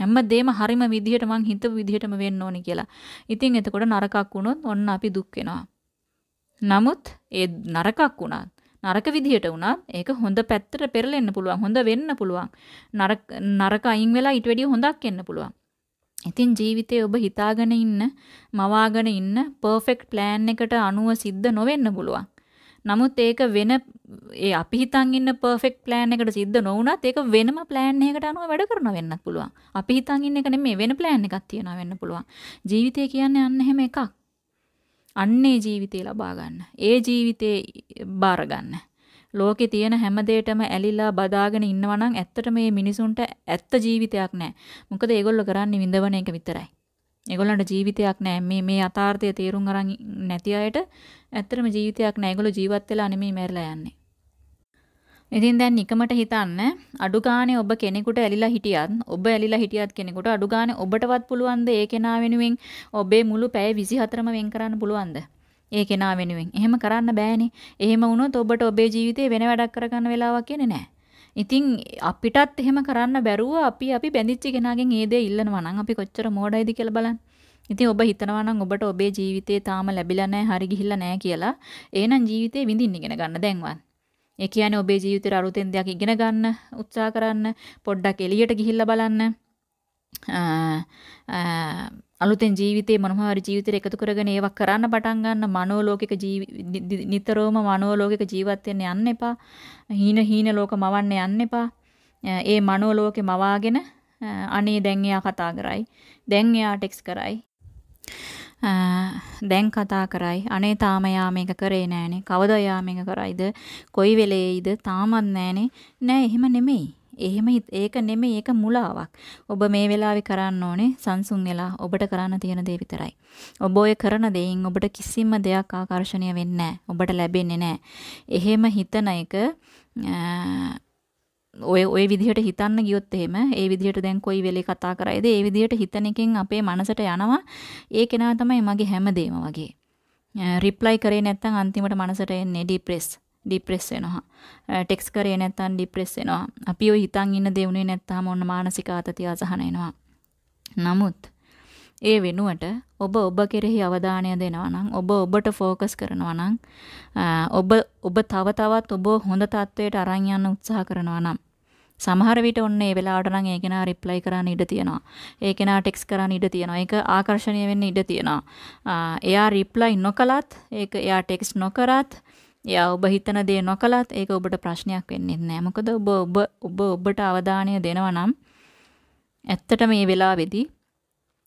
හැම දෙම හරිම විදිහට මං හිතපු විදිහටම වෙන්න ඕනි කියලා. ඉතින් එතකොට නරකක් වුණොත් ඔන්න අපි දුක් වෙනවා. නමුත් ඒ නරකක් වුණත් නරක විදිහට වුණත් ඒක හොඳ පැත්තට පෙරලෙන්න පුළුවන්. හොඳ වෙන්න පුළුවන්. නරක නරක අයින් වෙලා ඊට වැඩිය හොඳක් එන්න පුළුවන්. ඉතින් ජීවිතේ ඔබ හිතාගෙන ඉන්න, මවාගෙන ඉන්න පර්ෆෙක්ට් ප්ලෑන් එකට අනුව සිද්ධ නොවෙන්න පුළුවන්. නමුත් ඒක වෙන ඒ අපි හිතන් ඉන්න පර්ෆෙක්ට් ප්ලෑන් එකට සිද්ධ නොවුනත් ඒක වෙනම ප්ලෑන් එකකට අනුව වැඩ කරනවා වෙන්නත් පුළුවන්. අපි හිතන් ඉන්න එක නෙමෙයි වෙන ප්ලෑන් එකක් තියනවා වෙන්න පුළුවන්. ජීවිතය කියන්නේ අන්න එහෙම එකක්. අන්නේ ජීවිතේ ලබා ගන්න. ඒ ජීවිතේ බාර ගන්න. ලෝකේ තියෙන හැම දෙයකම ඇලිලා බදාගෙන ඉන්නවා නම් ඇත්තට මේ මිනිසුන්ට ඇත්ත ජීවිතයක් නැහැ. මොකද ඒගොල්ලෝ කරන්නේ විඳවන එක විතරයි. ඒගොල්ලන්ට ජීවිතයක් නැහැ. මේ මේ යථාර්ථය තේරුම් අරන් නැති අයට ඇත්තටම ජීවිතයක් නැහැ. ඒගොල්ලෝ ජීවත් වෙලා නෙමෙයි මැරිලා යන්නේ. ඉතින් දැන් නිකමට හිතන්න අඩු ගානේ ඔබ කෙනෙකුට ඇලිලා හිටියත් ඔබ ඇලිලා හිටියත් කෙනෙකුට අඩු ගානේ ඔබටවත් පුළුවන්ද ඒ කෙනා වෙනුවෙන් ඔබේ මුළු පැය 24ම වෙන් කරන්න පුළුවන්ද? ඒ කෙනා වෙනුවෙන්. එහෙම කරන්න බෑනේ. එහෙම වුණොත් ඔබට ඔබේ ජීවිතේ වෙන වැඩක් කරගන්න වෙලාවක් කියන්නේ නැහැ. ඉතින් අපිටත් එහෙම කරන්න බැරුව අපි අපි බැඳිච්ච කෙනාගෙන් ඒ දේ ඉල්ලනවා නම් අපි කොච්චර මෝඩයිද කියලා බලන්න. ඉතින් ඔබ හිතනවා නම් ඔබට ඔබේ ජීවිතේ තාම ලැබිලා නැහැ, හරි ගිහිල්ලා නැහැ කියලා. එහෙනම් ජීවිතේ විඳින්න ඉගෙන ගන්න දැන්වත්. ඒ කියන්නේ ඔබේ ජීවිතේට අලුතෙන් දෙයක් ඉගෙන ගන්න උත්සාහ කරන්න, පොඩ්ඩක් එළියට ගිහිල්ලා බලන්න. අලුතෙන් ජීවිතේ මොනවා හරි ජීවිතේට එකතු කරගෙන ඒවක් කරන්න පටන් ගන්න මනෝලෝකික නිතරම මනෝලෝකික ජීවත් වෙන්න යන්න එපා. හීන හීන ලෝක මවන්න යන්න එපා. ඒ මනෝලෝකේ මවාගෙන අනේ දැන් එයා කතා කරයි. දැන් එයා ටෙක්ස් කරයි. දැන් කතා කරයි. අනේ තාම යා මේක කරේ නෑනේ. කවදා යා මේක කරයිද? කොයි වෙලේයිද? තාමත් නෑනේ. නෑ එහෙම නෙමෙයි. එහෙම ඒක නෙමෙයි ඒක මුලාවක්. ඔබ මේ වෙලාවේ කරන්න ඕනේ සංසුන් වෙලා ඔබට කරන්න තියෙන දේ විතරයි. ඔබ ඔය කරන දේෙන් ඔබට කිසිම දෙයක් ආකර්ෂණීය වෙන්නේ ඔබට ලැබෙන්නේ නැහැ. එහෙම හිතන එක ඔය ඔය විදිහට හිතන්න ගියොත් එහෙම ඒ විදිහට දැන් කොයි වෙලේ කතා කරයිද ඒ විදිහට හිතන එකෙන් අපේ මනසට යනවා ඒ කෙනා තමයි මගේ හැමදේම වගේ. රිප්ලයි කරේ නැත්නම් අන්තිමට මනසට එන්නේ ડિප්‍රෙස්. ඩිප්‍රෙස් වෙනවා. ටෙක්ස් කරේ නැත්නම් ඩිප්‍රෙස් වෙනවා. අපි ඔය හිතන් ඉන්න දෙවුනේ නැත්නම් ඔන්න මානසික ආතතිය අසහන එනවා. නමුත් ඒ වෙනුවට ඔබ ඔබ කෙරෙහි අවධානය දෙනවා නම් ඔබ ඔබට ફોકસ කරනවා නම් ඔබ ඔබ තව තවත් ඔබ හොඳ තත්වයට අරන් යන්න උත්සාහ කරනවා නම් සමහර විට ඔන්න ඒ වෙලාවට නම් ඒ කෙනා රිප්ලයි කරන්න ඉඩ තියෙනවා. ඒ කෙනා ටෙක්ස් කරන්න ඉඩ තියෙනවා. ඒක ආකර්ෂණීය වෙන්න ඉඩ තියෙනවා. එයා රිප්ලයි නොකලත්, ඒක එයා ටෙක්ස් නොකරත් එයා ඔබ හිතන දේ නොකලත් ඒක ඔබට ප්‍රශ්නයක් වෙන්නේ නැහැ. මොකද ඔබ ඔබ ඔබ ඔබට අවධානය දෙනවා නම් ඇත්තට මේ වෙලාවේදී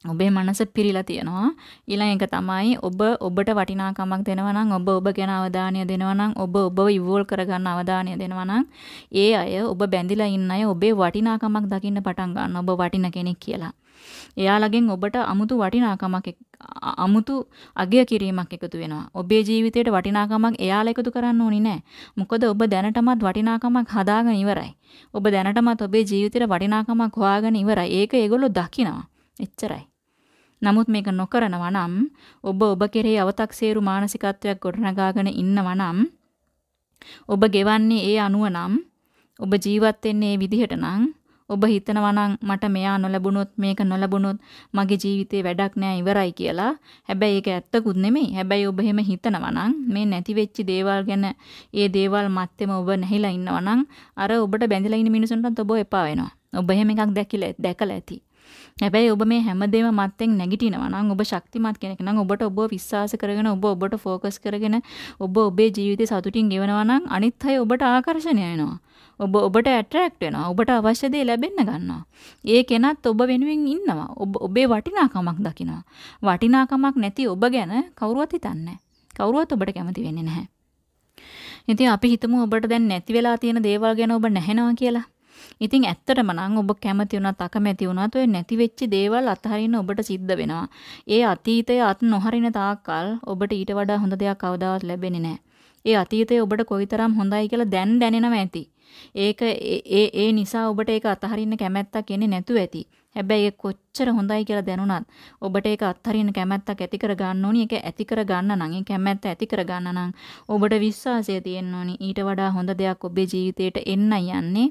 ඔබේ මනස පිරීලා තියෙනවා. ඊළඟ එක තමයි ඔබ ඔබට වටිනාකමක් දෙනවා නම් ඔබ ඔබ ගැන අවධානය දෙනවා නම් ඔබ ඔබව ඉවෝල් කරගන්න අවධානය දෙනවා නම් ඒ අය ඔබ බැඳිලා ඉන්න අය ඔබේ වටිනාකමක් දකින්න පටන් ගන්නවා. ඔබ වටින කෙනෙක් කියලා. එයාලගෙන් ඔබට අමුතු වටිනාකමක් අමුතු අගය කිරීමක් එකතු වෙනවා. ඔබේ ජීවිතයට වටිනාකමක් එයාලා එකතු කරන්න ඕනි නෑ. මොකද ඔබ දැනටමත් වටිනාකමක් හදාගෙන ඉවරයි. ඔබ දැනටමත් ඔබේ ජීවිතේට වටිනාකමක් හොයාගෙන ඉවරයි. ඒක ඒගොල්ලෝ දකිනවා. එච්චරයි. නමුත් මේක නොකරනවා නම් ඔබ ඔබ කෙරෙහි අව탁සේරු මානසිකත්වයක් ගොඩනගාගෙන ඉන්නවා නම් ඔබ ගෙවන්නේ ඒ අනුව නම් ඔබ ජීවත් වෙන්නේ ඒ විදිහට නම් ඔබ හිතනවා නම් මට මෙයා නොලැබුණොත් මේක නොලැබුණොත් මගේ ජීවිතේ වැඩක් නෑ ඉවරයි කියලා. හැබැයි ඒක ඇත්තකුත් නෙමෙයි. හැබැයි ඔබ එහෙම හිතනවා නම් මේ නැති වෙච්ච දේවල් ගැන ඒ දේවල් මැත්තේම ඔබ නැහිලා ඉන්නවා නම් අර ඔබට බැඳලා ඉන්න මිනිසුන්ටත් ඔබ එපා වෙනවා. ඔබ එහෙම එකක් දැකලා දැකලා ඇති. හැබැයි ඔබ මේ හැමදේම මත්තෙන් නැගිටිනවා නම් ඔබ ශක්තිමත් කෙනෙක් නම් ඔබට ඔබ විශ්වාස කරගෙන ඔබ ඔබට ෆෝකස් කරගෙන ඔබ ඔබේ ජීවිතේ සතුටින් ගෙවනවා නම් අනිත් අය ඔබට ආකර්ෂණය වෙනවා. ඔබ ඔබට ඇට්‍රැක්ට් වෙනවා. ඔබට අවශ්‍ය දේ ලැබෙන්න ගන්නවා. ඒ කෙනත් ඔබ වෙනුවෙන් ඉන්නවා. ඔබ ඔබේ වටිනාකමක් දකිනවා. වටිනාකමක් නැති ඔබ ගැන කවුරුවත් හිතන්නේ කවුරුවත් ඔබට කැමති වෙන්නේ නැහැ. ඉතින් අපි හිතමු ඔබට දැන් නැති වෙලා තියෙන දේවල් ගැන ඔබ නැහැනවා කියලා. ඉතින් ඇත්තටම නම් ඔබ කැමති වුණත් අකමැති වුණත් ඔය නැති වෙච්ච දේවල් අතහරින්න ඔබට සිද්ධ වෙනවා. ඒ අතීතය අත් නොහරින තාක්කල් ඔබට ඊට වඩා හොඳ දෙයක් කවදාවත් ලැබෙන්නේ නැහැ. ඒ අතීතය ඔබට කොයිතරම් හොඳයි කියලා දැන් දැනෙනවා ඇති. ඒක ඒ ඒ නිසා ඔබට ඒක අතහරින්න කැමැත්තක් එන්නේ නැතුව ඇති. හැබැයි ඒක කොච්චර හොඳයි කියලා දැනුණත් ඔබට ඒක අත්හරින්න කැමැත්තක් ඇති කර ගන්න ඕනි. ඒක ඇති කර ගන්න නම්, ඒ කැමැත්ත ඇති කර ගන්න නම් ඔබට විශ්වාසය තියෙන්න ඕනි. ඊට වඩා හොඳ දෙයක් ඔබේ ජීවිතේට එන්නයි යන්නේ.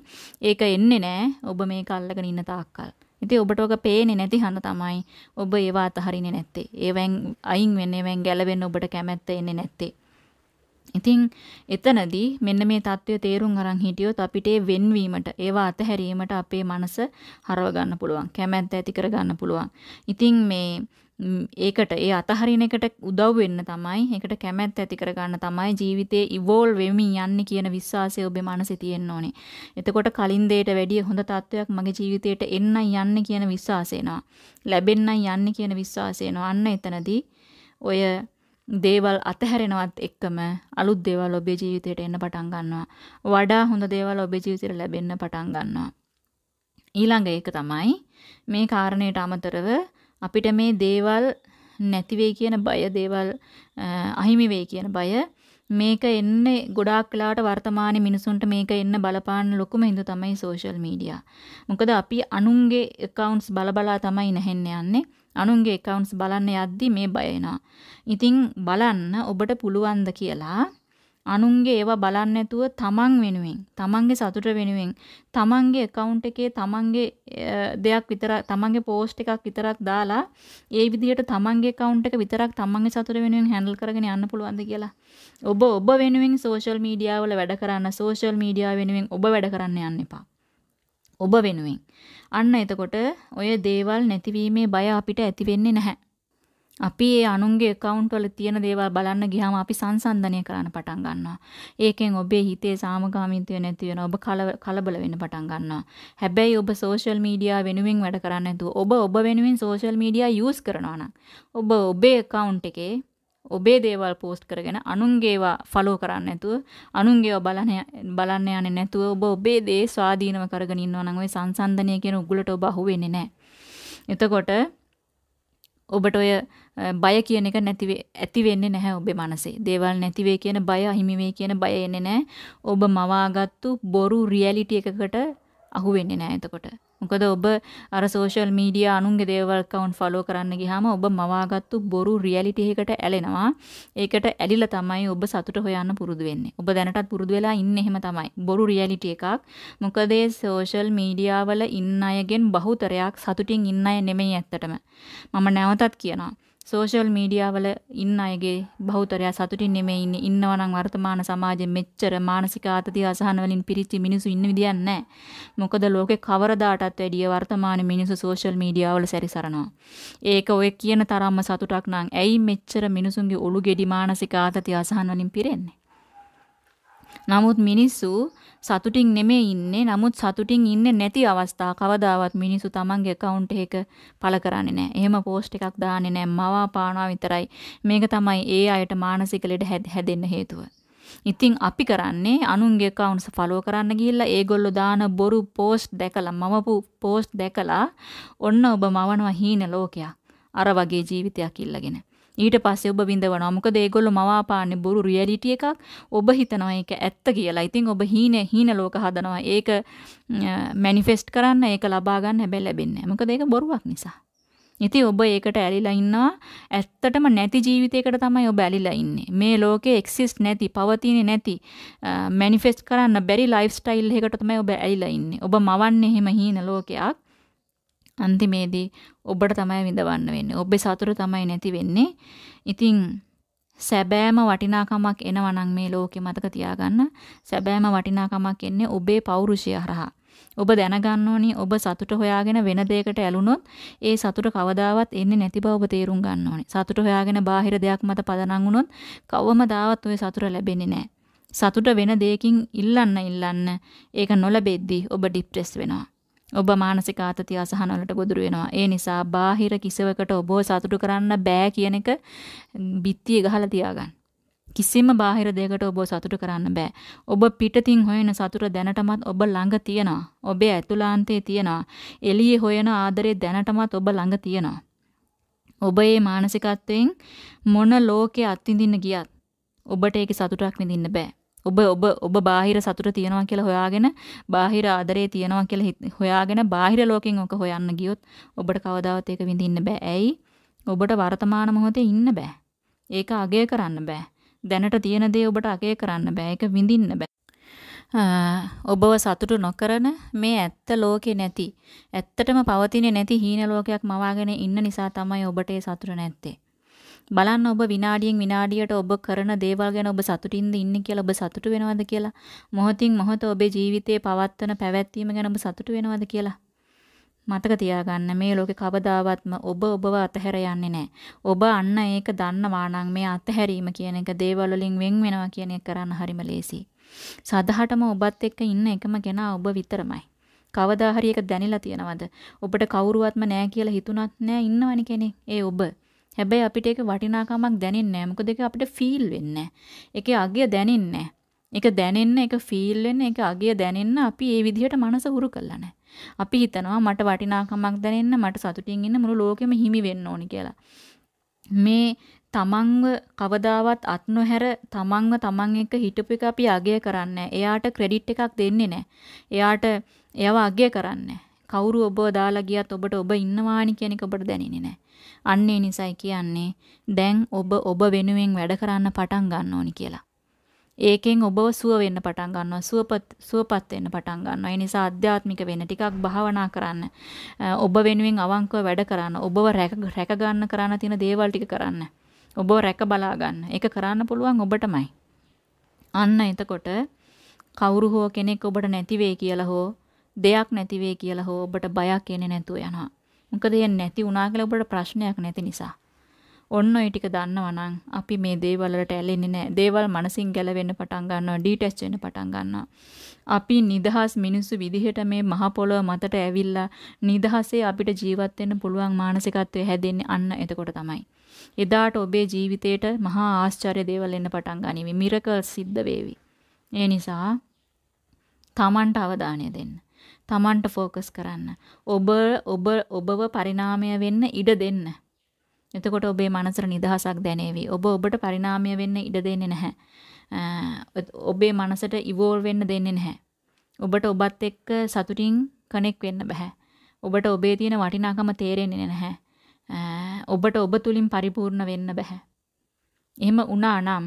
ඒක එන්නේ නැහැ ඔබ මේක අල්ලගෙන ඉන්න තාක්කල්. ඉතින් ඔබට ඔක පේන්නේ නැති හන්ද තමයි ඔබ ඒවා අතහරින්නේ නැත්තේ. ඒවෙන් අයින් වෙන්නේ, ඒවෙන් ගැලවෙන්න ඔබට කැමැත්ත එන්නේ නැත්තේ. ඉතින් එතනදී මෙන්න මේ தত্ত্বය තේරුම් අරන් හිටියොත් අපිට ඒ වෙන්වීමට ඒවා අතහැරීමට අපේ මනස හරව ගන්න පුළුවන්. කැමැත්ත ඇති කර ගන්න පුළුවන්. ඉතින් මේ ඒකට ඒ අතහරින එකට උදව් වෙන්න තමයි ඒකට කැමැත්ත ඇති කරගන්න තමයි ජීවිතේ ඉවෝල්ව් වෙමින් යන්නේ කියන විශ්වාසය ඔබේ මනසේ තියෙන්න ඕනේ. එතකොට කලින් දෙයට වැඩිය හොඳ තත්වයක් මගේ ජීවිතයට එන්නයි යන්නේ කියන විශ්වාසය එනවා. ලැබෙන්නයි යන්නේ කියන විශ්වාසය එනවා. අන්න එතනදී ඔය දේවල් අතහැරෙනවත් එක්කම අලුත් දේවල් ඔබේ ජීවිතයට එන්න පටන් ගන්නවා. වඩා හොඳ දේවල් ඔබේ ජීවිතයට ලැබෙන්න පටන් ගන්නවා. ඊළඟ එක තමයි මේ කාරණයට අමතරව අපිට මේ දේවල් නැති වෙයි කියන බය දේවල් අහිමි වෙයි කියන බය මේක එන්නේ ගොඩාක් වෙලාවට වර්තමානයේ මිනිසුන්ට මේක එන්න බලපාන ලොකුම හිඳ තමයි සෝෂල් මීඩියා. මොකද අපි අනුන්ගේ accounts බල බලා තමයි නැහෙන්න යන්නේ. අනුන්ගේ accounts බලන්න යද්දි මේ බය එනවා. ඉතින් බලන්න ඔබට පුළුවන්ද කියලා අනුන්ගේ ඒවා බලන්න නැතුව තමන් වෙනුවෙන් තමන්ගේ සතුට වෙනුවෙන් තමන්ගේ account එකේ තමන්ගේ දෙයක් විතර තමන්ගේ post එකක් විතරක් දාලා ඒ විදිහට තමන්ගේ account එක විතරක් තමන්ගේ සතුට වෙනුවෙන් handle කරගෙන යන්න පුළුවන්ද කියලා. ඔබ ඔබ වෙනුවෙන් social media වල වැඩ කරන්න social media වෙනුවෙන් ඔබ වැඩ කරන්න යන්න එපා. ඔබ වෙනුවෙන්. අන්න එතකොට ඔය දේවල් නැතිවීමේ බය අපිට ඇති වෙන්නේ නැහැ. අපි ඒ අනුන්ගේ account වල තියෙන දේවල් බලන්න ගියාම අපි සංසන්දනය කරන්න පටන් ගන්නවා. ඒකෙන් ඔබේ හිතේ සාමකාමීත්වය නැති වෙනවා. ඔබ කලබල වෙන්න පටන් ගන්නවා. හැබැයි ඔබ social media වෙනුවෙන් වැඩ කරන්නේ නැතුව ඔබ ඔබ වෙනුවෙන් social media use කරනවා නම් ඔබ ඔබේ account එකේ ඔබේ දේවල් පෝස්ට් කරගෙන අනුන්ගේ ඒවා ෆලෝ කරන්නේ නැතුව අනුන්ගේ ඒවා බලන්න බලන්න යන්නේ නැතුව ඔබ ඔබේ දේ ස්වාධීනව කරගෙන ඉන්නවා නම් ওই සංසන්දනය කියන උගලට ඔබ අහු වෙන්නේ නැහැ. එතකොට ඔබට ඔය බය කියන එක නැති ඇති වෙන්නේ නැහැ ඔබේ මනසේ. දේවල් නැති වෙයි කියන බය අහිමි වෙයි කියන බය එන්නේ නැහැ. ඔබ මවාගත්තු බොරු රියැලිටි එකකට අහු වෙන්නේ නැහැ එතකොට. මොකද ඔබ අර සෝෂල් මීඩියා අනුන්ගේ දේවල් account follow කරන්න ගියාම ඔබ මවාගත්තු බොරු රියැලිටි එකකට ඇලෙනවා. ඒකට ඇලිලා තමයි ඔබ සතුට හොයන්න පුරුදු වෙන්නේ. ඔබ දැනටත් පුරුදු වෙලා ඉන්නේ එහෙම තමයි. බොරු රියැලිටි එකක්. මොකද ඒ සෝෂල් මීඩියා වල ඉන්න අයගෙන් බහුතරයක් සතුටින් ඉන්න අය නෙමෙයි ඇත්තටම. මම නැවතත් කියනවා. සෝෂල් මීඩියා වල ඉන්න අයගේ බහුතරය සතුටින් නෙමෙයි ඉන්නේ. ඉන්නවා නම් වර්තමාන සමාජයේ මෙච්චර මානසික ආතතිය අසහන වලින් පිරිච්ච මිනිස්සු ඉන්න විදියක් නැහැ. මොකද ලෝකේ කවරදාටත් වැඩිය වර්තමාන මිනිස්සු සෝෂල් මීඩියා වල සැරිසරනවා. ඒක ඔය කියන තරම්ම සතුටක් නම් ඇයි මෙච්චර මිනිසුන්ගේ ඔලු ගෙඩි මානසික ආතතිය අසහන වලින් පිරෙන්නේ? නමුත් මිනිස්සු සතුටින් නෙමෙයි ඉන්නේ. නමුත් සතුටින් ඉන්නේ නැති අවස්ථා කවදාවත් මිනිස්සු තමන්ගේ account එක පළ කරන්නේ නැහැ. එහෙම post එකක් දාන්නේ නැහැ. මවා පානවා විතරයි. මේක තමයි ඒ අයට මානසික ලෙඩ හැදෙන්න හේතුව. ඉතින් අපි කරන්නේ අනුන්ගේ accounts follow කරන්න ගිහිල්ලා ඒගොල්ලෝ දාන බොරු post දැකලා මවපු post දැකලා ඔන්න ඔබ මවනවා හීන ලෝකයක්. අර වගේ ජීවිතයක් ඉල්ලගෙන. ඊට පස්සේ ඔබ විඳවනවා. මොකද ඒගොල්ලෝ මවාපාන්නේ බොරු රියැලිටි එකක්. ඔබ හිතනවා ඒක ඇත්ත කියලා. ඉතින් ඔබ හීන හීන ලෝක හදනවා. ඒක මැනිෆෙස්ට් කරන්න ඒක ලබා ගන්න හැබැයි ලැබෙන්නේ නැහැ. මොකද ඒක බොරුවක් නිසා. ඉතින් ඔබ ඒකට ඇලිලා ඉන්නවා ඇත්තටම නැති ජීවිතයකට තමයි ඔබ ඇලිලා ඉන්නේ. මේ ලෝකේ එක්සිස්ට් නැති, පවතින්නේ නැති, මැනිෆෙස්ට් කරන්න බැරි ලයිෆ් ස්ටයිල් එකකට තමයි ඔබ ඇලිලා ඉන්නේ. ඔබ මවන්නේ එහෙම හීන ලෝකයක්. අන්තිමේදී ඔබට තමයි විඳවන්න වෙන්නේ. ඔබේ සතුට තමයි නැති වෙන්නේ. ඉතින් සැබෑම වටිනාකමක් එනවා නම් මේ ලෝකේ මතක තියාගන්න. සැබෑම වටිනාකමක් එන්නේ ඔබේ පෞරුෂය හරහා. ඔබ දැනගන්න ඕනි ඔබ සතුට හොයාගෙන වෙන දෙයකට ඇලුනොත් ඒ සතුට කවදාවත් එන්නේ නැති බව ඔබ තේරුම් ගන්න ඕනි. සතුට හොයාගෙන බාහිර දෙයක් මත පදනම් වුණොත් කවමදාවත් ওই සතුට ලැබෙන්නේ නැහැ. සතුට වෙන දෙයකින් ඉල්ලන්න ඉල්ලන්න ඒක නොලැබෙද්දී ඔබ ડિප්‍රෙස් වෙනවා. ඔබ මානසික ආතතිය අසහන වලට ගොදුරු වෙනවා. ඒ නිසා බාහිර කිසිවකට ඔබව සතුටු කරන්න බෑ කියන එක බිත්තිය ගහලා තියාගන්න. කිසිම බාහිර දෙයකට ඔබ සතුට කරන්න බෑ. ඔබ පිටතින් හොයන සතුට දැනටමත් ඔබ ළඟ තියෙනවා. ඔබේ ඇතුළාන්තයේ තියෙනවා. එළියේ හොයන ආදරේ දැනටමත් ඔබ ළඟ තියෙනවා. ඔබ මේ මානසිකත්වයෙන් මොන ලෝකේ අත්විඳින්න ගියත් ඔබට ඒකේ සතුටක් විඳින්න බෑ. ඔබ ඔබ ඔබ බාහිර සතුට තියනවා කියලා හොයාගෙන බාහිර ආදරේ තියනවා කියලා හොයාගෙන බාහිර ලෝකෙන් ඔක හොයන්න ගියොත් ඔබට කවදාවත් ඒක විඳින්න බෑ. ඇයි? ඔබට වර්තමාන මොහොතේ ඉන්න බෑ. ඒක අගය කරන්න බෑ. දැනට තියෙන දේ ඔබට අගය කරන්න බෑ. ඒක විඳින්න බෑ. ඔබව සතුටු නොකරන මේ ඇත්ත ලෝකේ නැති ඇත්තටම පවතින්නේ නැති හීන ලෝකයක් මවාගෙන ඉන්න නිසා තමයි ඔබට ඒ සතුට නැත්තේ. බලන්න ඔබ විනාඩියෙන් විනාඩියට ඔබ කරන දේවල් ගැන ඔබ සතුටින්ද ඉන්නේ කියලා ඔබ සතුටු වෙනවද කියලා මොහොතින් මොහොත ඔබේ ජීවිතයේ පවත්වන පැවැත්වීම ගැන ඔබ සතුටු වෙනවද කියලා මතක තියාගන්න මේ ලෝකේ කවදාවත්ම ඔබ ඔබව අතහැර යන්නේ නැහැ. ඔබ අන්න ඒක දන්නවා නම් මේ අතහැරීම කියන එක දේවල් වලින් වෙන් වෙනවා කියන එක කරන්න හරිම ලේසියි. සදහටම ඔබත් එක්ක ඉන්න එකම කෙනා ඔබ විතරමයි. කවදා හරි ඒක දැනিলা තියනවද? ඔබට කවුරුවත්ම නැහැ කියලා හිතුණත් නෑ ඉන්නවනේ කෙනෙක්. ඒ ඔබ. හැබැයි අපිට ඒක වටිනාකමක් දැනෙන්නේ නැහැ. මොකද ඒක අපිට ෆීල් වෙන්නේ නැහැ. ඒකේ අගය දැනෙන්නේ නැහැ. ඒක දැනෙන්න, ඒක ෆීල් වෙන්න, ඒක අගය දැනෙන්න අපි ඒ විදිහට මනස හුරු කරලා නැහැ. අපි හිතනවා මට වටිනාකමක් දැනෙන්න, මට සතුටින් ඉන්න මුළු ලෝකෙම හිමි වෙන්න ඕනි කියලා. මේ තමන්ව කවදාවත් අත් නොහැර තමන්ව තමන් එක්ක හිටපු එක අපි අගය කරන්නේ එයාට ක්‍රෙඩිට් එකක් දෙන්නේ නැහැ. එයාට එයාව අගය කරන්නේ කවුරු ඔබව දාලා ගියත් ඔබට ඔබ ඉන්නවානි කියන එක ඔබට දැනෙන්නේ නැහැ. අන්න ඒ නිසයි කියන්නේ. දැන් ඔබ ඔබ වෙනුවෙන් වැඩ කරන්න පටන් ගන්න ඕනි කියලා. ඒකෙන් ඔබව සුව වෙන්න පටන් ගන්නවා සුවපත් සුවපත් වෙන්න පටන් ගන්නවා. ඒ නිසා ආධ්‍යාත්මික වෙන්න ටිකක් භාවනා කරන්න. ඔබ වෙනුවෙන් අවංකව වැඩ කරන්න. ඔබව රැක රැක ගන්න කරන්න තියෙන දේවල් ටික කරන්න. ඔබව රැක බලා ගන්න. ඒක කරන්න පුළුවන් ඔබටමයි. අන්න එතකොට කවුරු හෝ කෙනෙක් ඔබට නැති වෙයි කියලා හෝ දෙයක් නැති වෙයි කියලා හෝ ඔබට බයක් එන්නේ නැතුව යනවා. මොකද ඒ නැති වුණා කියලා ඔබට ප්‍රශ්නයක් නැති නිසා. ඔන්න ඔය ටික දන්නවනම් අපි මේ දේවල් වලට ඇලෙන්නේ නැහැ. දේවල් මනසින් ගැලවෙන්න පටන් ගන්නවා, ඩීටැච් වෙන්න පටන් ගන්නවා. අපි නිදහස් මිනිස්සු විදිහට මේ මහ පොළොව මතට ඇවිල්ලා නිදහසේ අපිට ජීවත් වෙන්න පුළුවන් මානසිකත්වය හැදෙන්නේ අන්න එතකොට තමයි. එදාට ඔබේ ජීවිතේට මහා ආශ්චර්ය දේවල් එන්න පටන් ගනිවි. මිරකල් සිද්ධ වේවි. ඒ නිසා තමන්ට අවධානය දෙන්න. Tamanට ફોકස් කරන්න. ඔබ ඔබ ඔබව පරිණාමය වෙන්න ඉඩ දෙන්න. එතකොට ඔබේ මනසට නිදහසක් දැනේවි. ඔබ ඔබට පරිණාමය වෙන්න ඉඩ දෙන්නේ නැහැ. ඔබේ මනසට ඉවෝල්ව් වෙන්න දෙන්නේ නැහැ. ඔබට ඔබත් එක්ක සතුටින් කනෙක් වෙන්න බෑ. ඔබට ඔබේ තියෙන වටිනාකම තේරෙන්නේ නැහැ. ඔබට ඔබ තුලින් පරිපූර්ණ වෙන්න බෑ. එහෙම වුණා නම්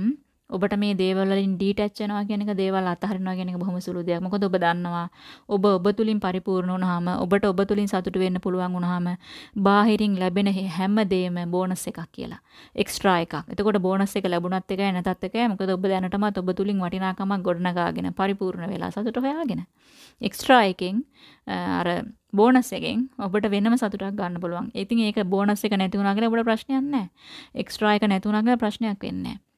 ඔබට මේ දේවල් වලින් ඩීටැච් වෙනවා කියන එක දේවල් අතහරිනවා කියන එක බොහොම සුළු දෙයක්. මොකද ඔබ දන්නවා ඔබ ඔබ තුලින් පරිපූර්ණ වුණාම ඔබට ඔබ තුලින් සතුට වෙන්න පුළුවන් වුණාම බාහිරින් ලැබෙන හැම දෙයක්ම බෝනස් එකක් කියලා. එක්ස්ට්‍රා එකක්. එතකොට බෝනස් එක ලැබුණත් එකයි නැතත් එකයි. මොකද ඔබ දැනටමත් ඔබ තුලින් වටිනාකමක් ගොඩනගාගෙන පරිපූර්ණ වෙලා සතුට හොයාගෙන. එක්ස්ට්‍රා එකෙන් අර බෝනස් එකෙන් ඔබට වෙනම සතුටක් ගන්න පුළුවන්. ඉතින් ඒක බෝනස් එක නැති වුණා කියලා ඔබට ප්‍රශ්නයක් නැහැ. එක්ස්ට්‍රා එක නැති වුණා කියලා ප්‍රශ්නයක් වෙන්නේ නැහැ.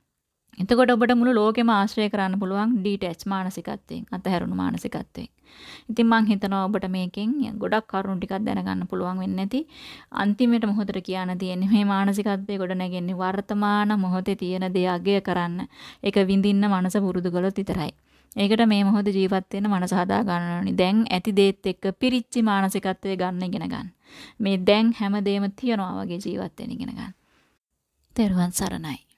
එතකොට ඔබට මුළු ලෝකෙම ආශ්‍රය කරන්න පුළුවන් ඩීටැච් මානසිකත්වයෙන් අතහැරුණු මානසිකත්වයෙන්. ඉතින් මං හිතනවා ඔබට මේකෙන් ගොඩක් කරුණු ටිකක් දැනගන්න පුළුවන් වෙන්නේ නැති අන්තිමට මොහොතට කියන්න තියෙන්නේ මේ මානසිකත්වයේ ගොඩ නැගෙන්නේ වර්තමාන මොහොතේ තියෙන දේ අගය කරන්න ඒක විඳින්න මනස පුරුදු කළොත් විතරයි. ඒකට මේ මොහොත ජීවත් වෙන්න මනස හදා ගන්න ඕනි. දැන් ඇති දේත් එක්ක පිරිච්චි මානසිකත්වයේ ගන්න ඉගෙන ගන්න. මේ දැන් හැම දෙයක්ම තියනවා වගේ ජීවත් වෙන්න ඉගෙන ගන්න. තෙරුවන් සරණයි.